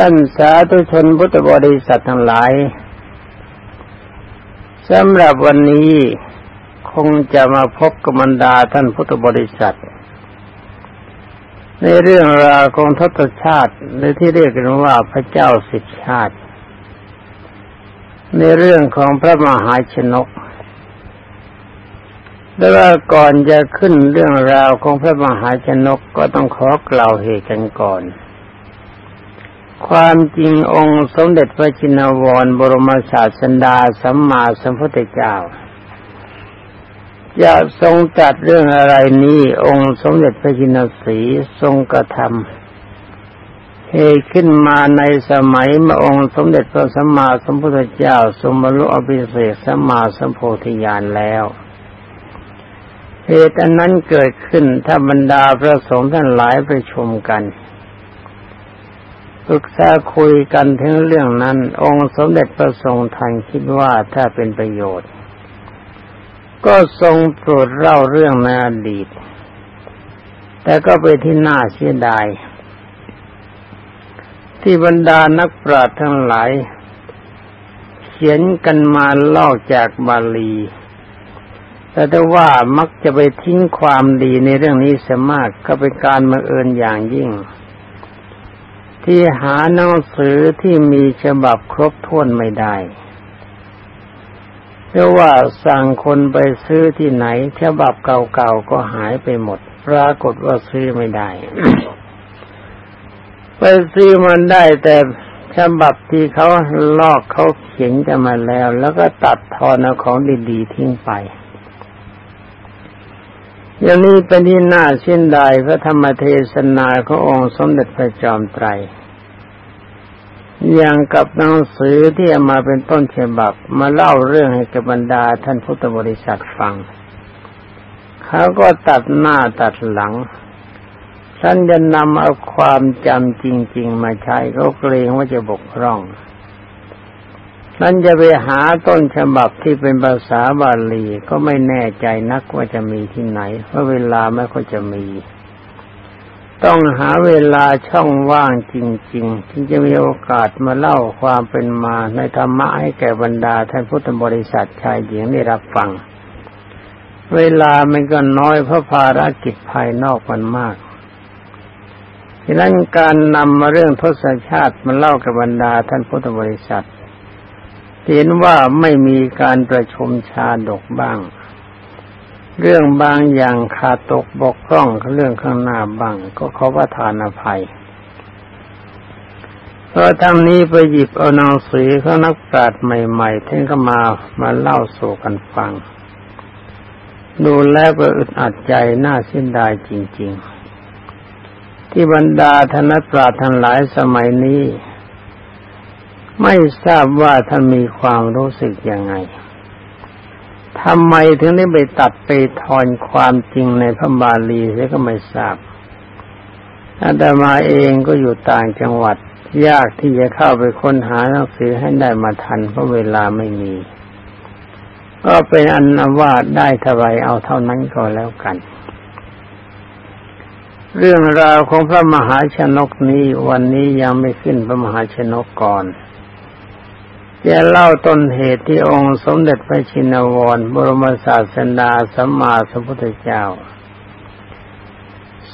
ท่านสาธุชนพุทธบริษัททั้งหลายสำหรับวันนี้คงจะมาพบกับบรรดาท่านพุทธบริษัท ในเรื่องราวของทศชาติในที่เรียกกันว่าพระเจ้าสิบชาติ ในเรื่องของพระมหาชนกแต่ว่าก่อนจะขึ้นเรื่องราวของพระมหาชนกก็ต้องขอกล่าวเหตุกันก่อน ความจริงองค์สมเด็จพระจินวรบรมศาสดาสัมมาสัมพุทธเจ้าจะทรงจัดเรื่องอะไรนี้องค์สมเด็จพระจินสีทรงกระทำเหตุขึ้นมาในสมัยเมื่อองค์สมเด็จพระสัมมาสัมพุทธเจ้า ทรงบรรลุอภิเศษสัมมาสัมโพธิญาณแล้วเหตุอันนั้นเกิดขึ้นถ้าบรรดาพระสงฆ์ท่านหลายไปชมกัน ปรึกษาคุยกันถึงเรื่องนั้น องค์สมเด็จพระทรงทันคิดว่าถ้าเป็นประโยชน์ ก็ทรงโปรดเล่าเรื่องในอดีต แต่ก็ไปที่น่าเสียดาย ที่บรรดานักปราชญ์ทั้งหลาย เขียนกันมาลอกจากบาลี แต่ถ้าว่ามักจะไปทิ้งความดีในเรื่องนี้เสียมากก็เป็นการมาเอิญอย่างยิ่ง ที่หาหนังสือที่มีฉบับครบถ้วนไม่ได้เพราะว่าสั่งคนไปซื้อที่ไหน ฉบับเก่าๆก็หายไปหมด ปรากฏว่าซื้อไม่ได้ ไปซื้อมันได้แต่ฉบับที่เขาลอกเขาเขียนกันมาแล้ว แล้วก็ตัดทอนเอาของดีๆทิ้งไปอย่างนี้เป็นที่น่าเสียดายพระธรรมเทศนาขององค์สมเด็จพระจอมไตร อย่างกับหนังสือที่เอามาเป็นต้นฉบับ มาเล่าเรื่องให้กับบรรดาท่านพุทธบริษัทฟัง เขาก็ตัดหน้าตัดหลังท่านจะนำเอาความจำจริง ๆ มาใช้เขาเกรงว่าจะบกพร่องนั่นจะไปหาต้นฉบับที่เป็นภาษาบาลีก็ไม่แน่ใจนักว่าจะมีที่ไหน เพราะเวลาไม่ค่อยจะมี ต้องหาเวลาช่องว่างจริงๆที่จะมีโอกาสมาเล่าความเป็นมาในธรรมะให้แก่บรรดาท่านพุทธบริษัทชายหญิงได้รับฟัง เวลามันก็น้อยเพราะภารกิจภายนอกมันมากดังนั้นการนำมาเรื่องทศชาติมาเล่ากับบรรดาท่านพุทธบริษัทเห็นว่าไม่มีการประชุมชาดกบ้าง เรื่องบางอย่างขาดตกบกพร่องเรื่องข้างหน้าบ้างก็ขอประทานอภัยเพราะทั้งนี้ไปหยิบเอาหนังสือของนักปราชญ์ใหม่ๆท่านก็มามาเล่าสู่กันฟัง ดูแล้วก็อึดอัดใจน่าเสียดายจริง ๆ ที่บรรดาธนปราชญ์ทั้งหลายสมัยนี้ ไม่ทราบว่าท่านมีความรู้สึกยังไง ทำไมถึงได้ไปตัดไปทอนความจริงในพระบาลีเสียก็ไม่ทราบอาตมาเองก็อยู่ต่างจังหวัด ยากที่จะเข้าไปค้นหาหนังสือให้ได้มาทันเพราะเวลาไม่มี ก็เป็นอันนว่าได้เท่าไรเอาเท่านั้นก็แล้วกัน เรื่องราวของพระมหาชนกนี้วันนี้ยังไม่ขึ้นพระมหาชนกก่อน จะเล่าต้นเหตุที่องค์สมเด็จพระชินวร บรมศาสดาสัมมาสัมพุทธเจ้า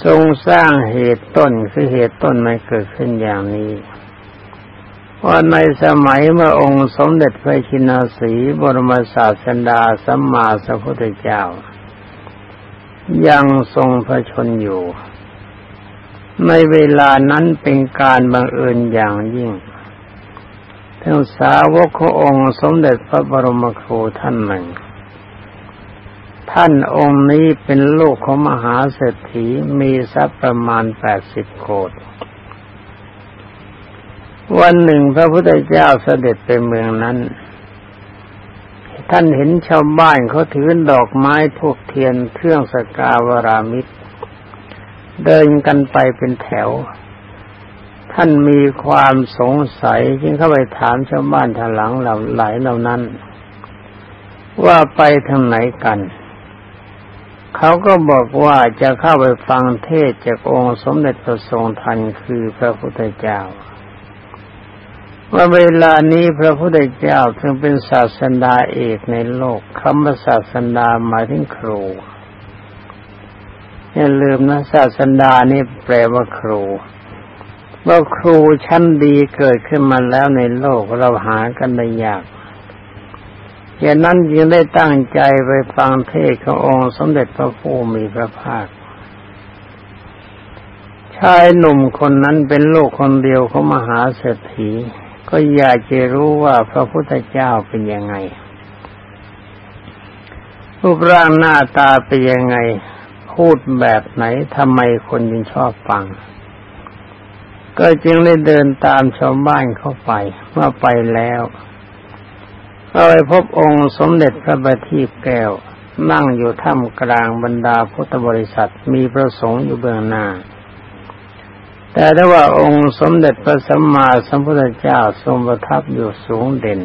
ทรงสร้างเหตุต้นคือเหตุต้นมันเกิดขึ้นอย่างนี้ว่าในสมัยเมื่อองค์สมเด็จพระชินสีบรมศาสดาสัมมาสัมพุทธเจ้า ยังทรงพระชนอยู่ ในเวลานั้นเป็นการบังเอิญอย่างยิ่ง ทั้งสาวกขององค์สมเด็จพระบรมครูท่านหนึ่ง ท่านองค์นี้เป็นลูกของมหาเศรษฐีมีทรัพย์ประมาณแปดสิบโกดวันหนึ่งพระพุทธเจ้าเสด็จไปเมืองนั้น ท่านเห็นชาวบ้านเขาถือดอกไม้ทูกเทียนเครื่องสกาวรามิตร เดินกันไปเป็นแถว ท่านมีความสงสัยจึงเข้าไปถามชาวบ้านทางหลังเหล่าหลายเหล่านั้น ว่าไปทางไหนกัน เขาก็บอกว่าจะเข้าไปฟังเทศจากองค์สมเด็จพระทรงทันคือพระพุทธเจ้าว่าเวลานี้พระพุทธเจ้าถึงเป็นศาสดาเอกในโลกคำว่าศาสดาหมายถึงครูอย่าลืมนะศาสดานี่แปลว่าครู ว่าครูชั้นดีเกิดขึ้นมาแล้วในโลกเราหากันได้ยากอย่างนั้นจึงได้ตั้งใจไปฟังเทศขององค์สมเด็จพระผู้มีพระภาค ชายหนุ่มคนนั้นเป็นลูกคนเดียวของมหาเศรษฐี ก็อยากจะรู้ว่าพระพุทธเจ้าเป็นยังไง รูปร่างหน้าตาเป็นยังไง พูดแบบไหนทำไมคนยังชอบฟัง ก็จึงได้เดินตามชาวบ้านเข้าไปเมื่อไปแล้วเราไปพบองค์สมเด็จพระบัณฑิตแก้ว นั่งอยู่ท่ามกลางบรรดาพุทธบริษัทมีพระสงฆ์อยู่เบื้องหน้า แต่ถ้าว่าองค์สมเด็จพระสัมมาสัมพุทธเจ้าทรงประทับอยู่สูงเด่น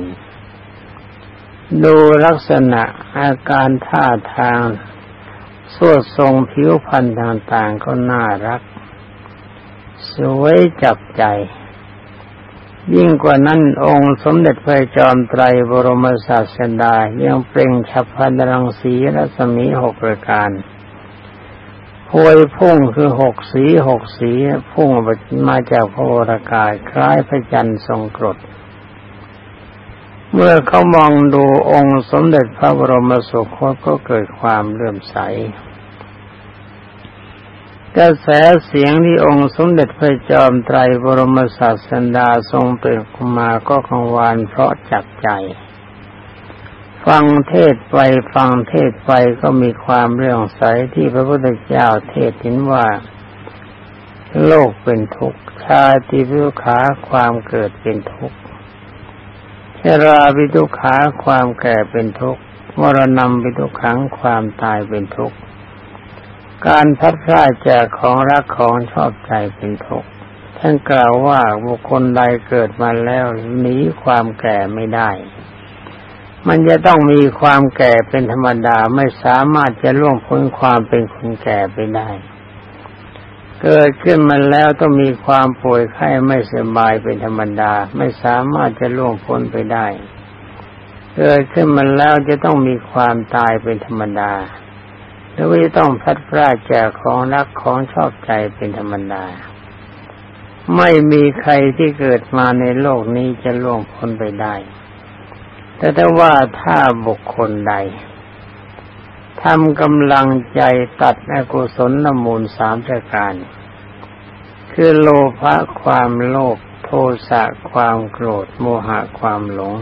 ดูลักษณะอาการท่าทางสวดทรงผิวพรรณต่างๆก็น่ารัก สวยจับใจ ยิ่งกว่านั้นองค์สมเด็จพระจอมไตรบรมศาสดายังเปล่งฉับพันรังสีรัศมีหกประการพวยพุ่งคือหกสีหกสีพุ่งมาจากพระวรากายคล้ายพระจันทร์ทรงกรด เมื่อเขามองดูองค์สมเด็จพระบรมสุคตก็เกิดความเลื่อมใส กระแสเสียงที่องค์สมเด็จพระจอมไตรบรมศาสดาทรงเปล่งมาก็กังวานเพราะจับใจ ฟังเทศไปฟังเทศไปก็มีความเรื่องใสที่พระพุทธเจ้าเทศเห็นว่า โลกเป็นทุกข์ชาติวิทุขาความเกิดเป็นทุกข์ชราวิทุขาความแก่เป็นทุกข์มรณะวิทุขังความตายเป็นทุกข์ การพัดพลาดจากของรักของชอบใจเป็นทุกข์ท่านกล่าวว่าบุคคลใดเกิดมาแล้วหนีความแก่ไม่ได้ มันจะต้องมีความแก่เป็นธรรมดาไม่สามารถจะล่วงพ้นความเป็นคนแก่ไปได้ เกิดขึ้นมาแล้วต้องมีความป่วยไข้ไม่สบายเป็นธรรมดา ไม่สามารถจะล่วงพ้นไปได้ เกิดขึ้นมาแล้วจะต้องมีความตายเป็นธรรมดา แล้วก็จะต้องพัดพลาดจากของรักของชอบใจเป็นธรรมดา ไม่มีใครที่เกิดมาในโลกนี้จะล่วงพ้นไปได้ แต่ถ้าว่าถ้าบุคคลใดทำกำลังใจตัดอกุศลนมูลสามประการ คือโลภะความโลภโทสะความโกรธ โมหะความหลง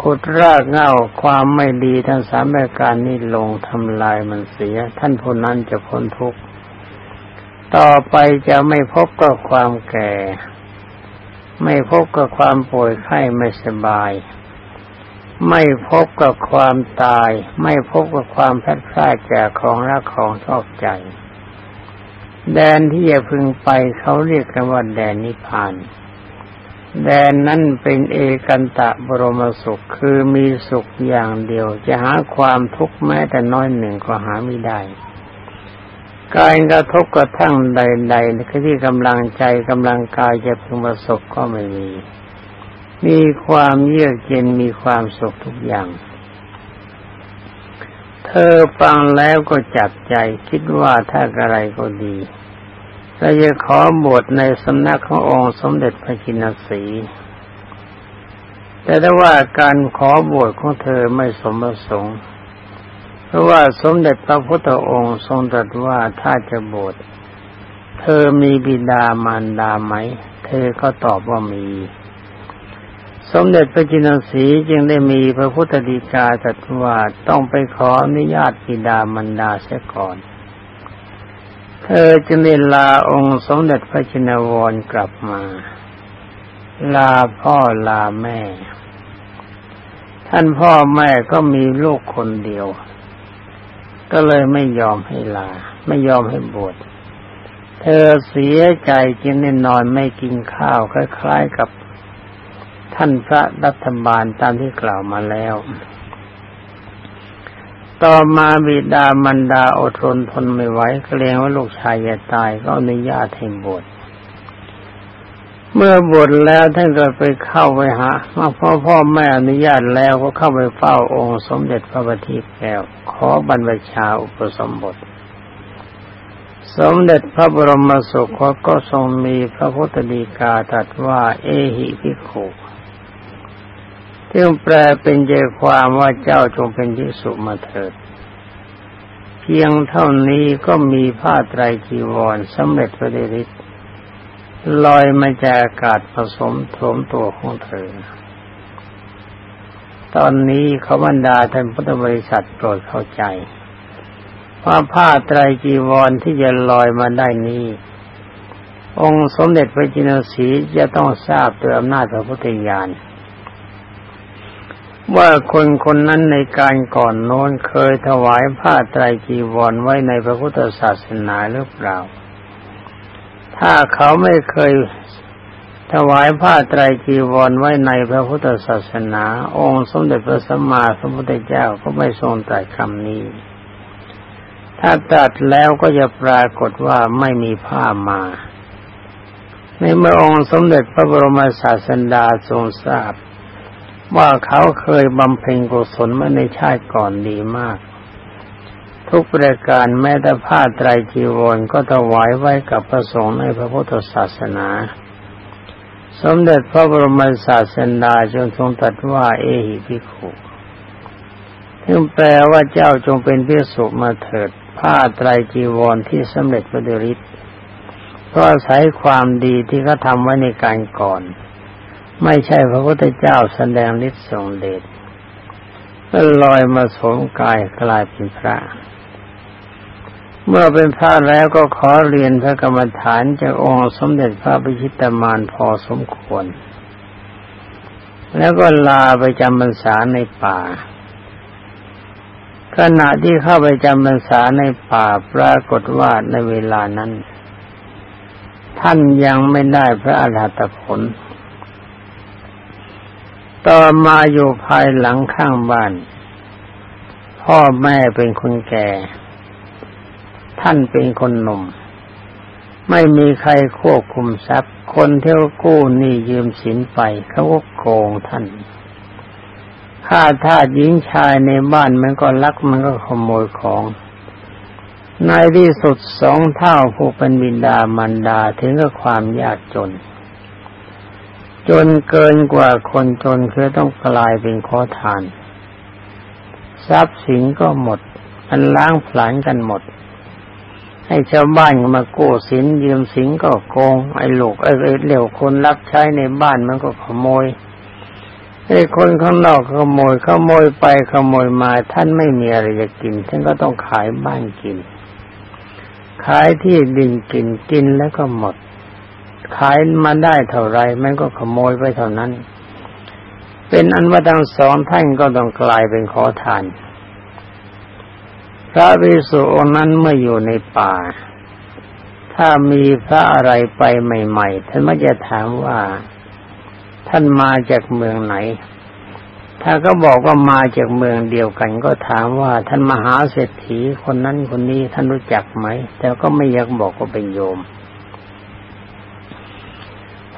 ขุดรากเงาความไม่ดีทั้งสามประการนี้ลงทำลายมันเสีย ท่านผู้นั้นจะพ้นทุกข์ต่อไปจะไม่พบกับความแก่ ไม่พบกับความป่วยไข้ไม่สบาย ไม่พบกับความตาย ไม่พบกับความแพร่พลาดจากของรักของชอบใจ แดนที่จะพึงไปเขาเรียกกันว่าแดนนิพพาน แดนนั้นเป็นเอกันตะบรมสุขคือมีสุขอย่างเดียว จะหาความทุกข์แม้แต่น้อยหนึ่งก็หาไม่ได้การกระทบกระทั่งใดๆคือที่กำลังใจกำลังกายจะพึงประสบก็ไม่มี มีความเยือกเย็นมีความสุขทุกอย่าง เธอฟังแล้วก็จับใจคิดว่าถ้าอะไรก็ดี เราจะขอบวชในสำนักขององค์สมเด็จพระจินสีแต่ถ้าว่าการขอบวชของเธอไม่สมประสงค์เพราะว่าสมเด็จพระพุทธองค์ทรงตรัสว่าถ้าจะบวชเธอมีบิดามารดาไหม เธอก็ตอบว่ามี สมเด็จพระจินสีจึงได้มีพระพุทธดีกาตรัสว่าต้องไปขออนุญาตบิดามารดาเสียก่อน เธอจึงได้ลาองค์สมเด็จพระชินวรกลับมา ลาพ่อลาแม่ ท่านพ่อแม่ก็มีลูกคนเดียว ก็เลยไม่ยอมให้ลา ไม่ยอมให้บวชเธอเสียใจจึงได้นอนไม่กินข้าวคล้ายๆกับท่านพระรัฐบาลตามที่กล่าวมาแล้ว ต่อมาบิดามันดาอดทนทนไม่ไหวเกรงว่าลูกชายจะตายก็อนุญาตให้บวชเมื่อบวชแล้วท่านก็ไปเข้าไปหามาพ่อพ่อแม่อนุญาตแล้วก็เข้าไปเฝ้าองค์สมเด็จพระบัณฑิตแก้วขอบรรพชาอุปสมบท สมเด็จพระบรมสุคตก็ทรงมีพระพุทธดีกาตรัสว่า เอหิพิโขที่แปลเป็นใจความว่าเจ้าจงเป็นที่สุมาเถิด เพียงเท่านี้ก็มีผ้าไตรจีวรสำเร็จพระเดชลอยมาจากอากาศผสมโถมตัวของเธอ ตอนนี้เขาบรรดาท่านพุทธบริษัทโปรดเข้าใจ ว่าผ้าไตรจีวรที่จะลอยมาได้นี้ องค์สมเด็จพระจินสีจะต้องทราบโดยอำนาจพระพุทธญาณ ว่าคนคนนั้นในการก่อนโน้นเคยถวายผ้าไตรจีวรไว้ในพระพุทธศาสนาหรือเปล่า ถ้าเขาไม่เคยถวายผ้าไตรจีวรไว้ในพระพุทธศาสนา องค์สมเด็จพระสัมมาสัมพุทธเจ้าก็ไม่ทรงตรัสคำนี้ ถ้าตรัสแล้วก็จะปรากฏว่าไม่มีผ้ามา ในเมื่อองค์สมเด็จพระบรมศาสดาทรงทราบ ว่าเขาเคยบำเพ็ญกุศลมาในชาติก่อนดีมาก ทุกประการแม้แต่ผ้าไตรจีวรก็ถวายไว้กับพระสงฆ์ในพระพุทธศาสนา สมเด็จพระบรมศาสดาจงทรงตรัสว่าเอหิพิขุซึ่งแปลว่าเจ้าจงเป็นพิสุมาเถิด ผ้าไตรจีวรที่สำเร็จพระเดริศเพราะอาศัยความดีที่เขาทำไว้ในการก่อน ไม่ใช่พระพุทธเจ้าแสดงฤทธิ์ทรงเดชก็ลอยมาสวมกายกลายเป็นพระ เมื่อเป็นพระแล้วก็ขอเรียนพระกรรมฐานจากองค์สมเด็จพระพิชิตมานพอสมควร แล้วก็ลาไปจำพรรษาในป่า ขณะที่เข้าไปจำพรรษาในป่าปรากฏว่าในเวลานั้น ท่านยังไม่ได้พระอรหัตผล ต่อมาอยู่ภายหลังข้างบ้าน พ่อแม่เป็นคนแก่ ท่านเป็นคนหนุ่ม ไม่มีใครควบคุมทรัพย์ คนเที่ยวกู้หนี่ยืมสินไปเขาก็โกงท่านข้าทาสหญิงชายในบ้านมันก็ลักมันก็ขโมยของ ในที่สุดสองเท่าผู้เป็นบิดามันดาถึงกับความยากจน จนเกินกว่าคนจนคือต้องกลายเป็นขอทาน ทรัพย์สินก็หมดมันล้างผลาญกันหมด ให้ชาวบ้านมากู้สินยืมสินก็โกง ไอ้ลูกไอ้เหลวคนรับใช้ในบ้านมันก็ขโมยไอ้คนข้างนอกขโมยขโมยไปขโมยมาท่านไม่มีอะไรจะกินท่านก็ต้องขายบ้านกิน ขายที่ดินกินกินแล้วก็หมด ขายมาได้เท่าไรมันก็ขโมยไปเท่านั้น เป็นอันว่าทั้งสองท่านก็ต้องกลายเป็นขอทาน พระภิกษุองนั้นเมื่ออยู่ในป่า ถ้ามีพระอะไรไปใหม่ ๆ ท่านมักจะถามว่า ท่านมาจากเมืองไหน ถ้าก็บอกว่ามาจากเมืองเดียวกัน ก็ถามว่าท่านมหาเศรษฐีคนนั้นคนนี้ท่านรู้จักไหม แต่ก็ไม่อยากบอกว่าเป็นโยม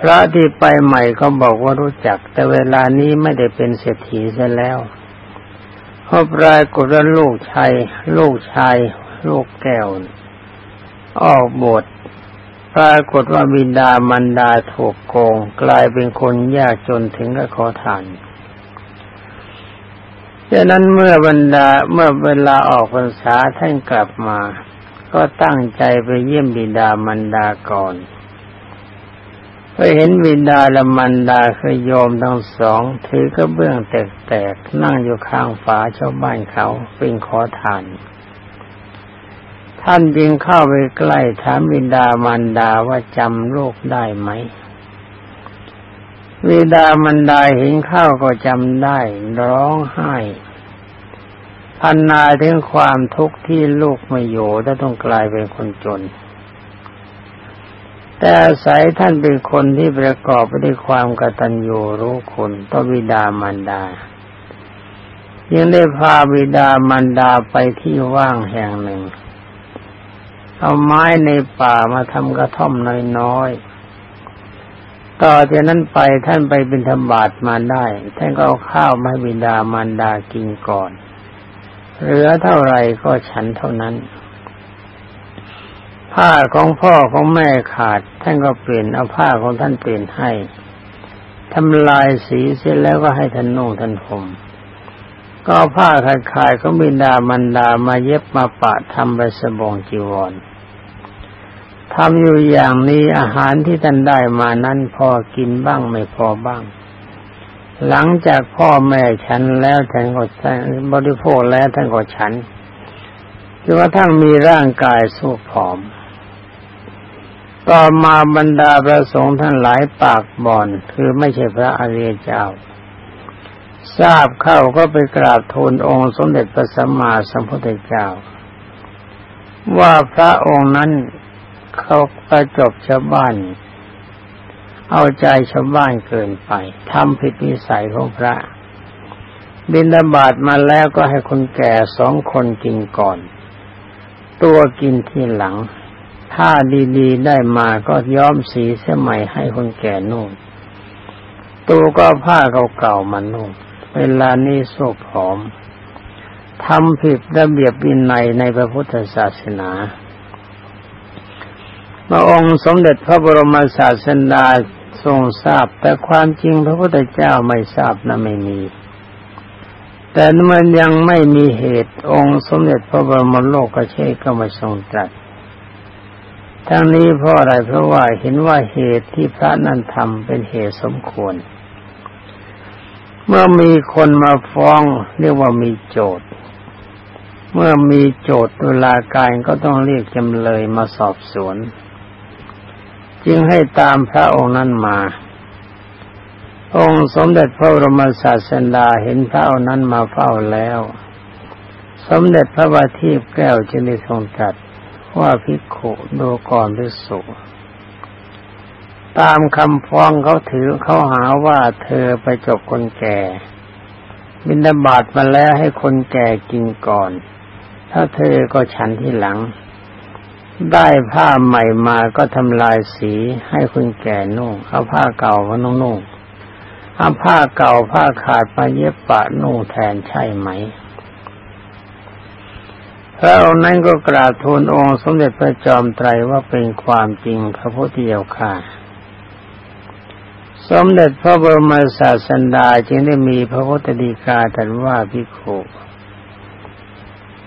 ระที่ไปใหม่ก็บอกว่ารู้จัก แต่เวลานี้ไม่ได้เป็นเศรษฐีซะแล้วพอปรากฏว่าลูกชายลูกชายลูกแก้ว ออกบทปรากฏว่าบิดามันดาถูกโกง กลายเป็นคนยากจนถึงกับขอทานดังนั้นเมื่อบรรดาเมื่อเวลาออกพรรษาท่านกลับมา ก็ตั้งใจไปเยี่ยมบิดามันดาก่อน ไปเห็นวินดาละมันดาคือโยมทั้งสอง ถือกระเบื้องแตกๆนั่งอยู่ข้างฝาชาวบ้านเขาเป็นขอทาน ท่านจึงเข้าไปใกล้ถามวินดามันดาว่าจำลูกได้ไหมวิดามันดาเห็นข้าวก็จำได้ ร้องไห้พันนาถึงความทุกข์ที่ลูกไม่อยู่และต้องกลายเป็นคนจน แต่อาศัยท่านเป็นคนที่ประกอบไปด้วยความกตัญญูรู้คุณต่อบิดามารดา ยังได้พาบิดามารดาไปที่ว่างแห่งหนึ่ง เอาไม้ในป่ามาทำกระท่อมน้อยๆ ต่อจากนั้นไปท่านไปบิณฑบาตมาได้ ท่านก็เอาข้าวมาให้บิดามารดากินก่อน เหลือเท่าไรก็ฉันเท่านั้น ผ้าของพ่อของแม่ขาด ท่านก็เปลี่ยนเอาผ้าของท่านเปลี่ยนให้ทำลายสีเสร็จแล้วก็ให้ท่านนุ่งท่านห่มก็ผ้าขาดขาดของบิดามันดามาเย็บมาปะทำใบสบงจีวรทำอยู่อย่างนี้อาหารที่ท่านได้มานั้นพอกินบ้างไม่พอบ้าง หลังจากพ่อแม่ฉันแล้วท่านก็บริโภคแล้วท่านก็ฉันจนกระทั่งมีร่างกายสู้ผอม ต่อมาบรรดาพระสงฆ์ท่านหลายปากบ่อนคือไม่ใช่พระอริยเจ้า ทราบเข้าก็ไปกราบทูลองค์สมเด็จพระสัมมาสัมพุทธเจ้า ว่าพระองค์นั้นเขาประจบชาวบ้าน เอาใจชาวบ้านเกินไปทำผิดวิสัยของพระ บินบาตมาแล้วก็ให้คนแก่สองคนกินก่อน ตัวกินที่หลัง ถ้าดีๆได้มาก็ย้อมสีเสื้อใหม่ให้คนแก่นุ่งตัวก็ผ้าเก่าๆมานุ่งเวลานี้โซบผอมทำผิดระเบียบวินัยในพระพุทธศาสนาพระองค์สมเด็จพระบรมศาสดาทรงทราบ แต่ความจริงพระพุทธเจ้าไม่ทราบนะไม่มี แต่มันยังไม่มีเหตุองค์สมเด็จพระบรมโลกกเชษก็มาทรงตรัส ทั้งนี้เพราะอะไรเพราะว่าเห็นว่าเหตุที่พระนั้นทำเป็นเหตุสมควร เมื่อมีคนมาฟ้องเรียกว่ามีโจทย์เมื่อมีโจทย์ตุลาการก็ต้องเรียกจำเลยมาสอบสวน จึงให้ตามพระองค์นั้นมา องค์สมเด็จพระรมศาสดาเห็นพระองค์นั้นมาเฝ้าแล้ว สมเด็จพระบาทีแก้วจึงได้ทรงตรัส ว่าพิกขุดูก่อนพิสุตามคำฟ้องเขาถือเขาหาว่าเธอไปจบคนแก่ บินดาบาดมาแล้วให้คนแก่กินก่อน ถ้าเธอก็ฉันที่หลัง ได้ผ้าใหม่มาก็ทำลายสีให้คนแก่นุ่งเอาผ้าเก่ามานุ่งนุ่งเอาผ้าเก่าผ้าขาดมาเย็บปะนุ่งแทนใช่ไหม พระองค์นั้นก็กราบทูลองค์สมเด็จพระจอมไตรว่าเป็นความจริงพระพุทธเจ้าค่ะ สมเด็จพระบรมศาสดาจึงได้มีพระพุทธดีกาตรัสว่าพิโค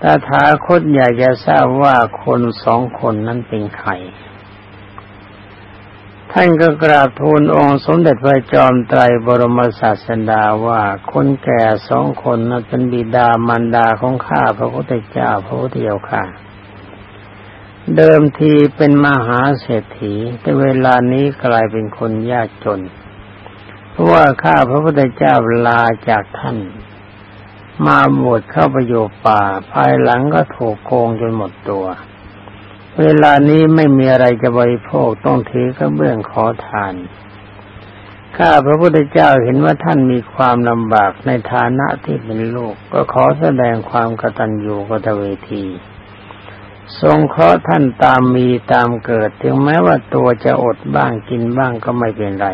ตถาคตอยากจะทราบว่าคนสองคนนั้นเป็นใคร ท่านก็กราบทูลองค์สมเด็จพระจอมไตรบรมศาสดาว่าคนแก่สองคนนั้นเป็นบิดามารดาของข้าพระพุทธเจ้าพระพุทธเจ้าค่ะ เดิมทีเป็นมหาเศรษฐี แต่เวลานี้กลายเป็นคนยากจน เพราะว่าข้าพระพุทธเจ้าลาจากท่าน มาบวชเข้าไปอยู่ป่า ภายหลังก็ถูกโกงจนหมดตัว เวลานี้ไม่มีอะไรจะบริโภคต้องถือกระเบื้องขอทาน ข้าพระพุทธเจ้าเห็นว่าท่านมีความลำบากในฐานะที่เป็นลูก ก็ขอแสดงความกตัญญูกตเวที ทรงเคราะท่านตามมีตามเกิด ถึงแม้ว่าตัวจะอดบ้างกินบ้างก็ไม่เป็นไร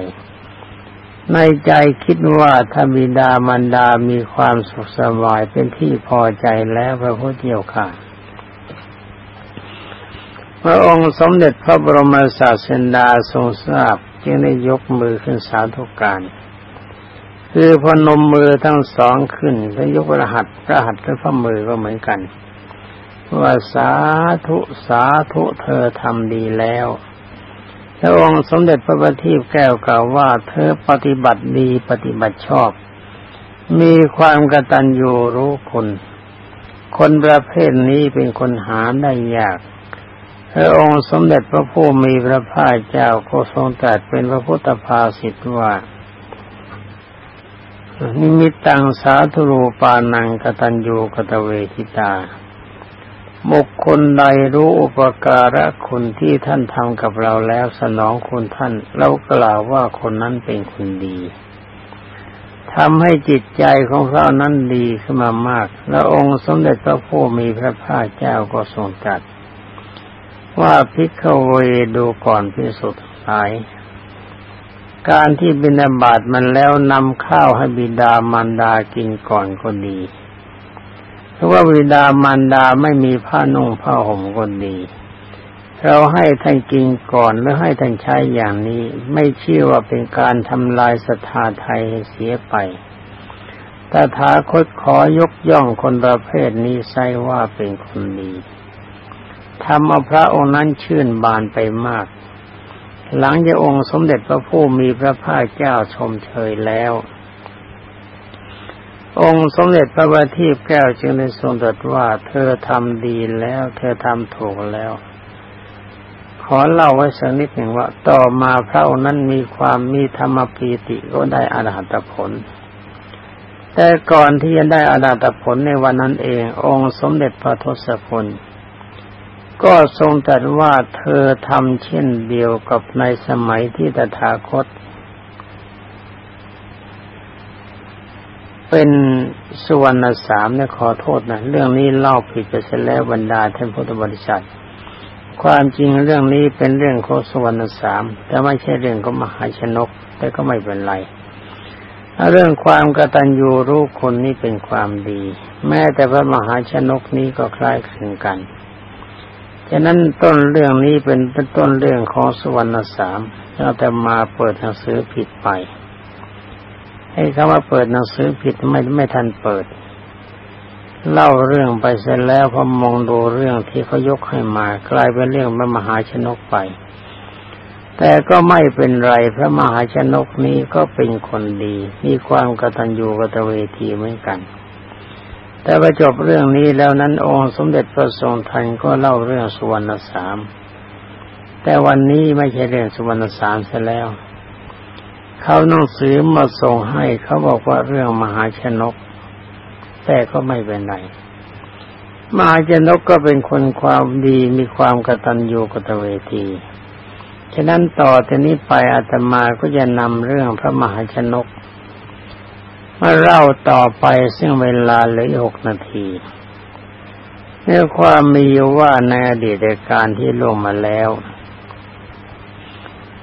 ในใจคิดว่าถ้าบิดามารดามีความสุขสบายเป็นที่พอใจแล้วพระพุทธเจ้าค่ะ พระองค์สมเด็จพระบรมศาสดาทรงทราบจึงได้ยกมือขึ้นสาธุการ คือพนมมือทั้งสองขึ้นแล้วยกรหัสรหัตถ์พระมือก็เหมือนกันว่าสาธุสาธุเธอทำดีแล้วพระองค์สมเด็จพระบัณฑิตแก้วกล่าวว่าเธอปฏิบัติดีปฏิบัติชอบ มีความกตัญญูรู้คุณ คนประเภทนี้เป็นคนหาได้ยาก พระองค์สมเด็จพระผู้มีพระภาคเจ้าก็ทรงตรัสเป็นพระพุทธภาสิทธว่า นิมิตตังสาธุรูปานังกตัญญูกตเวทิตา บุคคลใดรู้อุปการะคุณที่ท่านทำกับเราแล้วสนองคุณท่านเรากล่าวว่าคนนั้นเป็นคนดีทำให้จิตใจของเรานั้นดีขึ้นมามาก แล้วองค์สมเด็จพระผู้มีพระภาคเจ้าก็ทรงตรัส ว่าพิกเวดูก่อนพิสุทธิ์หาย การที่บินาบาตมันแล้วนำข้าวให้บิดามารดากินก่อนก็ดี เพราะว่าบิดามารดาไม่มีผ้านุ่งผ้าห่มก็ดี เราให้ท่านกินก่อนหรือให้ท่านใช้อย่างนี้ ไม่เชื่อว่าเป็นการทำลายศรัทธาไทยเสียไปตถาคตขอยกย่องคนประเภทนี้ใช่ว่าเป็นคนดี ทำเอาพระองค์นั้นชื่นบานไปมาก หลังจากองค์สมเด็จพระผู้มีพระภาคเจ้าชมเชยแล้ว องค์สมเด็จพระบัณฑิตแก้วจึงได้ทรงตรัสว่าเธอทำดีแล้ว เธอทำถูกแล้ว ขอเล่าไว้สักนิดหนึ่งว่า ต่อมาพระองค์นั้นมีความมีธรรมปีติก็ได้อรหัตผลแต่ก่อนที่จะได้อรหัตผลในวันนั้นเอง องค์สมเด็จพระทศพล ก็ทรงตรัสว่าเธอทำเช่นเดียวกับในสมัยที่ตถาคต เป็นสุวรรณสามเนี่ยขอโทษนะเรื่องนี้เล่าผิดไปเสียแล้วบรรดาท่านพุทธบริษัท ความจริงเรื่องนี้เป็นเรื่องของสุวรรณสามแต่ไม่ใช่เรื่องของมหาชนก แต่ก็ไม่เป็นไรเรื่องความกตัญญูรู้คนนี้เป็นความดี แม้แต่พระมหาชนกนี้ก็คล้ายคลึงกัน ฉะนั้นต้นเรื่องนี้เป็นเป็นต้นเรื่องของสวรรณสามเราแต่มาเปิดหนังสือผิดไปให้คำว่าเปิดหนังสือผิดไม่ไม่ทันเปิด เล่าเรื่องไปเสร็จแล้วพอมองดูเรื่องที่เขายกให้มากลายเป็นเรื่องพระมหาชนกไป แต่ก็ไม่เป็นไรพระมหาชนกนี้ก็เป็นคนดี มีความกตัญญูกตเวทีเหมือนกัน แต่พอจบเรื่องนี้แล้วนั้นองค์สมเด็จพระทรงทันก็เล่าเรื่องสุวรรณสาม แต่วันนี้ไม่ใช่เรื่องสุวรรณสามเสียแล้ว เขาหนังสือมาส่งให้เขาบอกว่าเรื่องมหาชนก แต่ก็ไม่เป็นไรมหาชนกก็เป็นคนความดีมีความกตัญญูกตเวที ฉะนั้นต่อจากนี้ไปอาตมาก็จะนำเรื่องพระมหาชนก มาเล่าต่อไปซึ่งเวลาเหลือหกนาทีเนื้อความมีว่าในอดีตการที่ลงมาแล้ว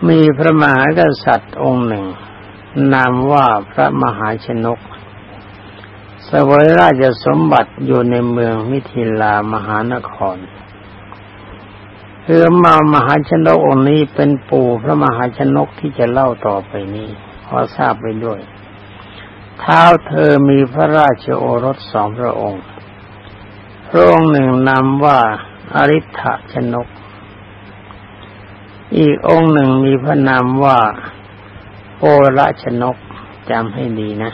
มีพระมหากษัตริย์องค์หนึ่ง นามว่าพระมหาชนกสวยราชสมบัติอยู่ในเมืองมิถิลามหานครคือมามหาชนกองค์นี้เป็นปู่พระมหาชนกที่จะเล่าต่อไปนี้ขอทราบไปด้วย เท้าเธอมีพระราชโอรสสองพระองค์พระองค์หนึ่งนามว่าอริ t ชนก อีกองค์หนึ่งมีพระนามว่าโอระชนกจำให้ดีนะ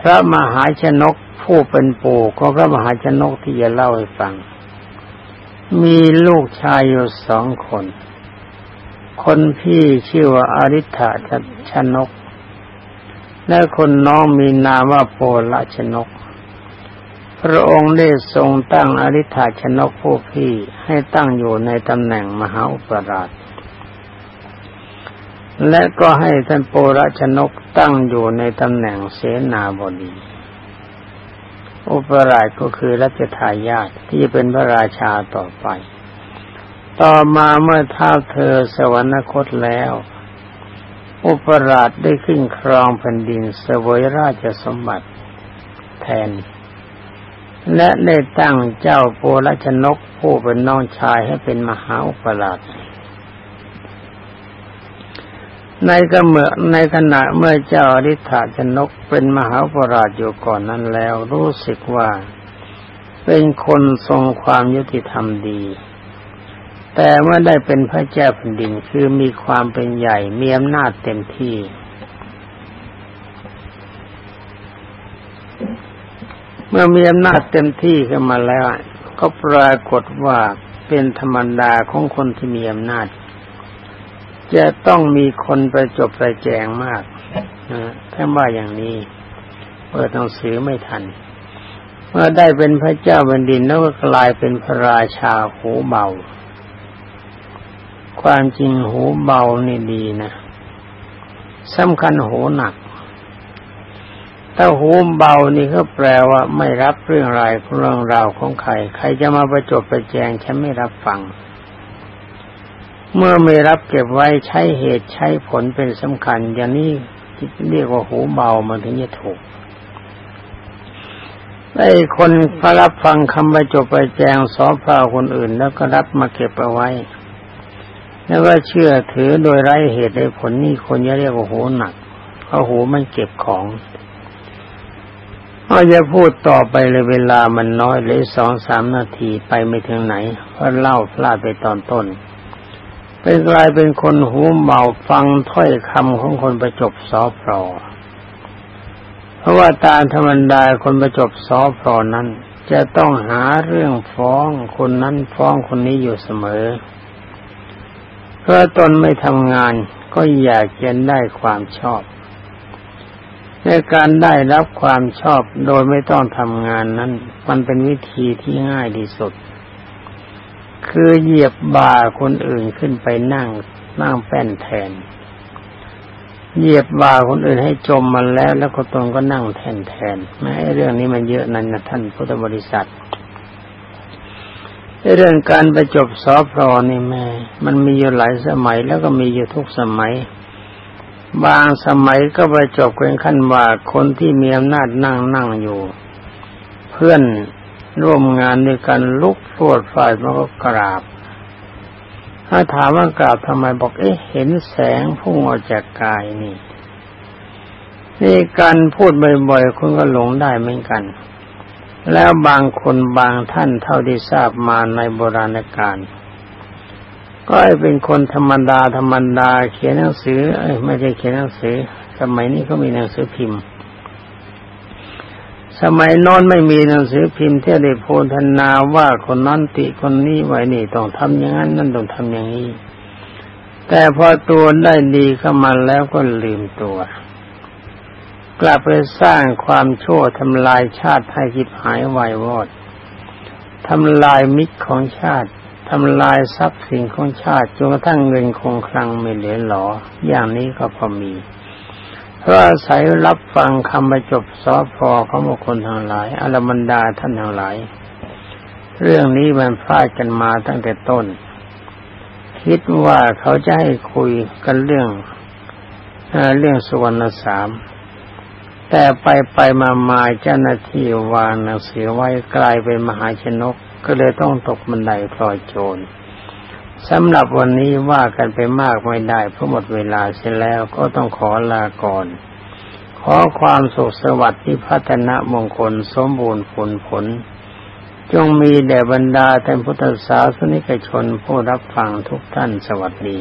พระมหาชนกผู้เป็นปู่ของพระมหาชนกที่จะเล่าให้ฟัง มีลูกชายอยู่สองคน คนพี่ชื่อว่าอริ t ชนก และคนน้องมีนามว่าโพลชนก พระองค์ได้ทรงตั้งอริ t ชนกผู้พี่ให้ตั้งอยู่ในตำแหน่งมหาอุปราช และก็ให้ท่านโปรชนกตั้งอยู่ในตำแหน่งเสนาบดี อุปราชก็คือรัชทายาทที่เป็นพระราชาต่อไป ต่อมาเมื่อท้าเธอสวรรคตแล้ว อุปราชได้ขึ้นครองแผ่นดินเสวยราชสมบัติแทน และได้ตั้งเจ้าโพลชนกผู้เป็นน้องชายให้เป็นมหาอุปราชในกเมื่อในขณะเมื่อเจ้าอริ t ชนกเป็นมหาอุปราชอยู่ก่อนนั้นแล้วรู้สึกว่าเป็นคนทรงความยุติธรรมดี แต่เมื่อได้เป็นพระเจ้าแผ่นดินคือมีความเป็นใหญ่ มีอำนาจเต็มที่ เมื่อมีอำนาจเต็มที่ขึ้นมาแล้ว ก็ปรากฏว่าเป็นธรรมดาของคนที่มีอำนาจ จะต้องมีคนประจบประแจงมากนะถ้าว่าอย่างนี้เปิดหนังสือไม่ทัน เมื่อได้เป็นพระเจ้าแผ่นดินแล้วก็กลายเป็นพระราชาหูเบา ความจริงหูเบานี่ดีนะสำคัญหูหนัก ถ้าหูเบานี่ก็แปลว่าไม่รับเรื่องรายเรื่องราวของใคร ใครจะมาประจบประแจงฉันไม่รับฟัง เมื่อไม่รับเก็บไว้ใช้เหตุใช้ผลเป็นสำคัญ อย่างนี้เรียกว่าหูเบามันถึงจะถูกไอ้คนพระรับฟังคำประจบไปแจงสอพราคนอื่น แล้วก็รับมาเก็บเอาไว้ แล้วก็เชื่อถือโดยไร้เหตุไร้ผลนี่คนจะเรียกว่าหูหนักเพราะหูมันเก็บของก็จะพูดต่อไปเลยเวลามันน้อยเลยสองสามนาทีไปไม่ถึงไหนเพราะเล่าพลาดไปตอนต้นไปกลายเป็นคนหูเบาฟังถ้อยคำของคนประจบสอพรอเพราะว่าตามธรรมดาคนประจบสอพรอนั้น จะต้องหาเรื่องฟ้องคนนั้นฟ้องคนนี้อยู่เสมอ เพื่อตนไม่ทำงานก็อยากจะได้ความชอบ ในการได้รับความชอบโดยไม่ต้องทำงานนั้น มันเป็นวิธีที่ง่ายที่สุด คือเหยียบบ่าคนอื่นขึ้นไปนั่งนั่งแป้นแทน เหยียบบ่าคนอื่นให้จมมันแล้ว แล้วก็ตนก็นั่งแทนแทนแม้เรื่องนี้มันเยอะนั่นนะท่านพุทธบริษัท เรื่องการไปจบสอพรนี่แม่ มันมีอยู่หลายสมัยแล้วก็มีอยู่ทุกสมัย บางสมัยก็ไปจบเป็นขั้นว่าคนที่มีอำนาจนั่งนั่งอยู่ เพื่อนร่วมงานด้วยกันลุกโฟดฝ่ายมันก็กราบ ถ้าถามว่ากราบทำไมบอกเอ๊ะเห็นแสงพุ่งออกจากกายนี่นี่การพูดบ่อยๆคุณก็หลงได้เหมือนกัน แล้วบางคนบางท่านเท่าที่ทราบมาในโบราณกาลก็เป็นคนธรรมดาธรรมดา เขียนหนังสือเอ้ไม่ใช่เขียนหนังสือ สมัยนี้ก็มีหนังสือพิมพ์ สมัยนอนไม่มีหนังสือพิมพ์ที่ได้โพธนาว่าคนนั้นติคนนี้ไว้นี่ต้องทำอย่างนั้นนั่นต้องทำอย่างนี้ แต่พอตัวได้ดีเข้ามาแล้วก็ลืมตัว กลับไปสร้างความชั่วทำลายชาติให้คิดหายวายวอดทำลายมิตรของชาติทำลายทรัพย์สินของชาติจนกระทั่งเงินคงคลังไม่เหลือหลอ อย่างนี้ก็พอมี เพราะอาศัยรับฟังคำประจบสอพอของบุคคลทั้งหลายอรมันดาท่านทั้งหลาย เรื่องนี้มันพลาดกันมาตั้งแต่ต้น คิดว่าเขาจะให้คุยกันเรื่องเรื่องสุวรรณสาม แต่ไปไปมามาเจ้าหน้าที่วางหนังสือไว้กลายเป็นมหาชนก ก็เลยต้องตกบันไดพลอยโจรสำหรับวันนี้ว่ากันไปมากไม่ได้เพราะหมดเวลาเสียแล้วก็ต้องขอลาก่อน ขอความสุขสวัสดิ์ที่พัฒนามงคลสมบูรณ์ผลผล จงมีแด่บรรดาท่านพุทธศาสนิกชนผู้รับฟังทุกท่านสวัสดี